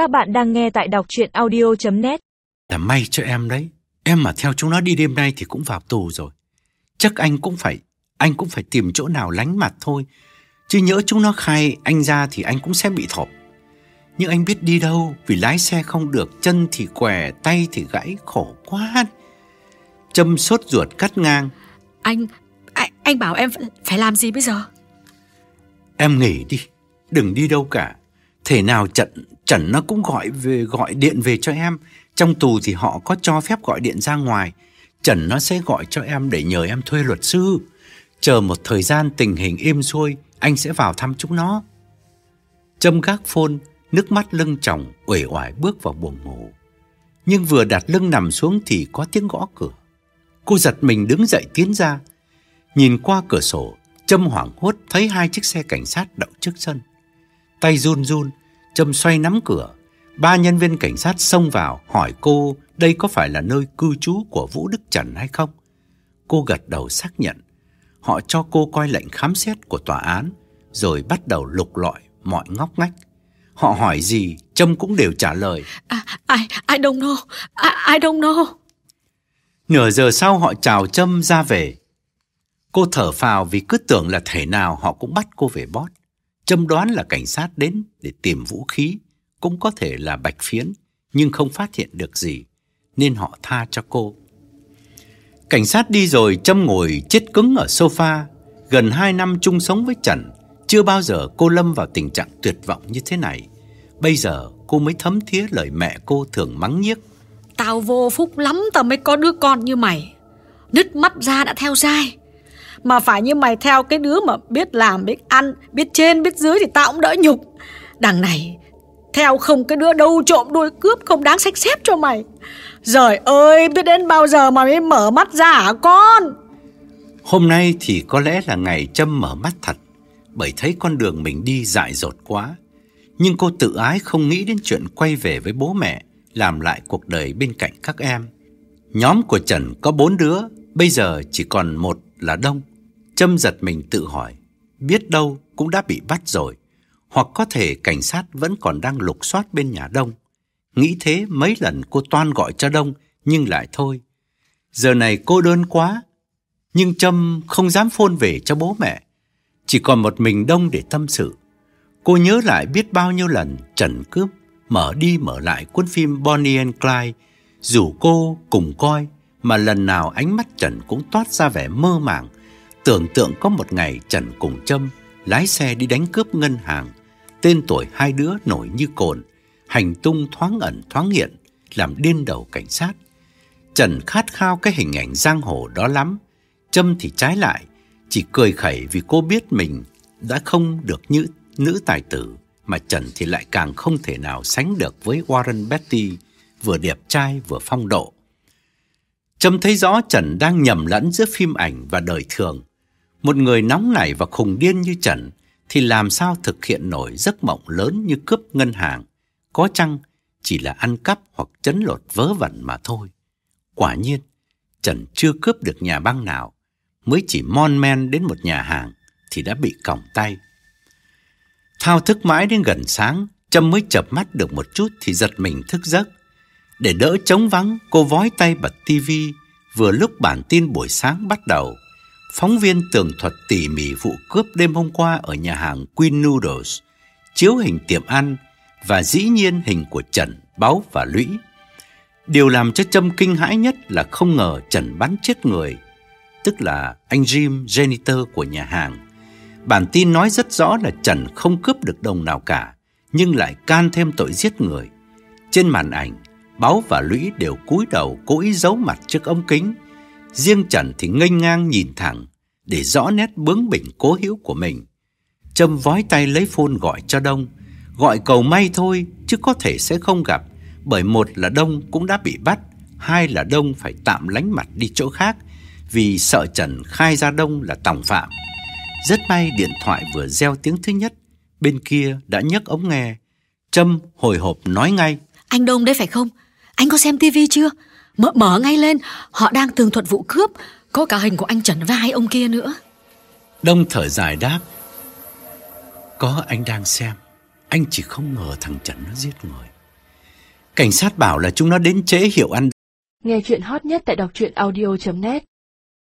Các bạn đang nghe tại đọc chuyện audio.net Là may cho em đấy. Em mà theo chúng nó đi đêm nay thì cũng vào tù rồi. Chắc anh cũng phải anh cũng phải tìm chỗ nào lánh mặt thôi. Chứ nhỡ chúng nó khai anh ra thì anh cũng sẽ bị thọp. Nhưng anh biết đi đâu vì lái xe không được, chân thì què, tay thì gãy, khổ quá. Châm sốt ruột cắt ngang. Anh, anh, anh bảo em phải, phải làm gì bây giờ? Em nghỉ đi, đừng đi đâu cả. Thể nào trận trận nó cũng gọi về gọi điện về cho em. Trong tù thì họ có cho phép gọi điện ra ngoài. trận nó sẽ gọi cho em để nhờ em thuê luật sư. Chờ một thời gian tình hình êm xuôi, anh sẽ vào thăm chúng nó. Châm gác phôn, nước mắt lưng tròng, uể oải bước vào buồng ngủ. Nhưng vừa đặt lưng nằm xuống thì có tiếng gõ cửa. Cô giật mình đứng dậy tiến ra. Nhìn qua cửa sổ, Trâm hoảng hốt thấy hai chiếc xe cảnh sát đậu trước sân. Tay run run, Trâm xoay nắm cửa. Ba nhân viên cảnh sát xông vào hỏi cô đây có phải là nơi cư trú của Vũ Đức Trần hay không. Cô gật đầu xác nhận. Họ cho cô coi lệnh khám xét của tòa án rồi bắt đầu lục lọi mọi ngóc ngách. Họ hỏi gì, Trâm cũng đều trả lời. À, I, I don't know, I, I don't know. Nửa giờ sau họ chào Trâm ra về. Cô thở phào vì cứ tưởng là thể nào họ cũng bắt cô về bót. Châm đoán là cảnh sát đến để tìm vũ khí, cũng có thể là bạch phiến, nhưng không phát hiện được gì, nên họ tha cho cô. Cảnh sát đi rồi, Trâm ngồi chết cứng ở sofa. Gần hai năm chung sống với Trần, chưa bao giờ cô lâm vào tình trạng tuyệt vọng như thế này. Bây giờ cô mới thấm thía lời mẹ cô thường mắng nhiếc. Tao vô phúc lắm tao mới có đứa con như mày. Nứt mắt ra đã theo dai. Mà phải như mày theo cái đứa mà biết làm, biết ăn, biết trên, biết dưới thì tao cũng đỡ nhục. Đằng này, theo không cái đứa đâu trộm đuôi cướp không đáng sách xếp cho mày. Giời ơi, biết đến bao giờ mà mới mở mắt ra hả con? Hôm nay thì có lẽ là ngày Trâm mở mắt thật, bởi thấy con đường mình đi dại dột quá. Nhưng cô tự ái không nghĩ đến chuyện quay về với bố mẹ, làm lại cuộc đời bên cạnh các em. Nhóm của Trần có bốn đứa, bây giờ chỉ còn một là Đông. Trâm giật mình tự hỏi, biết đâu cũng đã bị bắt rồi, hoặc có thể cảnh sát vẫn còn đang lục soát bên nhà Đông. Nghĩ thế mấy lần cô toan gọi cho Đông, nhưng lại thôi. Giờ này cô đơn quá, nhưng Trâm không dám phôn về cho bố mẹ. Chỉ còn một mình Đông để tâm sự. Cô nhớ lại biết bao nhiêu lần Trần cướp, mở đi mở lại cuốn phim Bonnie and Clyde, dù cô cùng coi, mà lần nào ánh mắt Trần cũng toát ra vẻ mơ màng, tưởng tượng có một ngày Trần cùng Trâm lái xe đi đánh cướp ngân hàng, tên tuổi hai đứa nổi như cồn, hành tung thoáng ẩn thoáng hiện, làm điên đầu cảnh sát. Trần khát khao cái hình ảnh giang hồ đó lắm, Trâm thì trái lại, chỉ cười khẩy vì cô biết mình đã không được như nữ tài tử, mà Trần thì lại càng không thể nào sánh được với Warren betty vừa đẹp trai vừa phong độ. Trâm thấy rõ Trần đang nhầm lẫn giữa phim ảnh và đời thường. Một người nóng nảy và khùng điên như Trần thì làm sao thực hiện nổi giấc mộng lớn như cướp ngân hàng. Có chăng chỉ là ăn cắp hoặc chấn lột vớ vẩn mà thôi. Quả nhiên, Trần chưa cướp được nhà băng nào, mới chỉ mon men đến một nhà hàng thì đã bị còng tay. Thao thức mãi đến gần sáng, Trâm mới chập mắt được một chút thì giật mình thức giấc. Để đỡ trống vắng, cô vói tay bật tivi vừa lúc bản tin buổi sáng bắt đầu. Phóng viên tường thuật tỉ mỉ vụ cướp đêm hôm qua ở nhà hàng Queen Noodles, chiếu hình tiệm ăn và dĩ nhiên hình của Trần, Báu và Lũy. Điều làm cho Trâm kinh hãi nhất là không ngờ Trần bắn chết người, tức là anh Jim janitor của nhà hàng. Bản tin nói rất rõ là Trần không cướp được đồng nào cả, nhưng lại can thêm tội giết người. Trên màn ảnh, Báu và Lũy đều cúi đầu cố ý giấu mặt trước ống kính. Riêng Trần thì nghênh ngang nhìn thẳng để rõ nét bướng bỉnh cố hữu của mình. Trâm vói tay lấy phone gọi cho Đông. Gọi cầu may thôi chứ có thể sẽ không gặp bởi một là Đông cũng đã bị bắt, hai là Đông phải tạm lánh mặt đi chỗ khác vì sợ Trần khai ra Đông là tòng phạm. Rất may điện thoại vừa reo tiếng thứ nhất, bên kia đã nhấc ống nghe. Trâm hồi hộp nói ngay. Anh Đông đấy phải không? Anh có xem tivi chưa? Mở, mở ngay lên, họ đang tường thuật vụ cướp, có cả hình của anh Trần và hai ông kia nữa. Đông thở dài đáp. Có anh đang xem, anh chỉ không ngờ thằng Trần nó giết người. Cảnh sát bảo là chúng nó đến trễ hiệu ăn Nghe chuyện hot nhất tại đọc truyện audio.net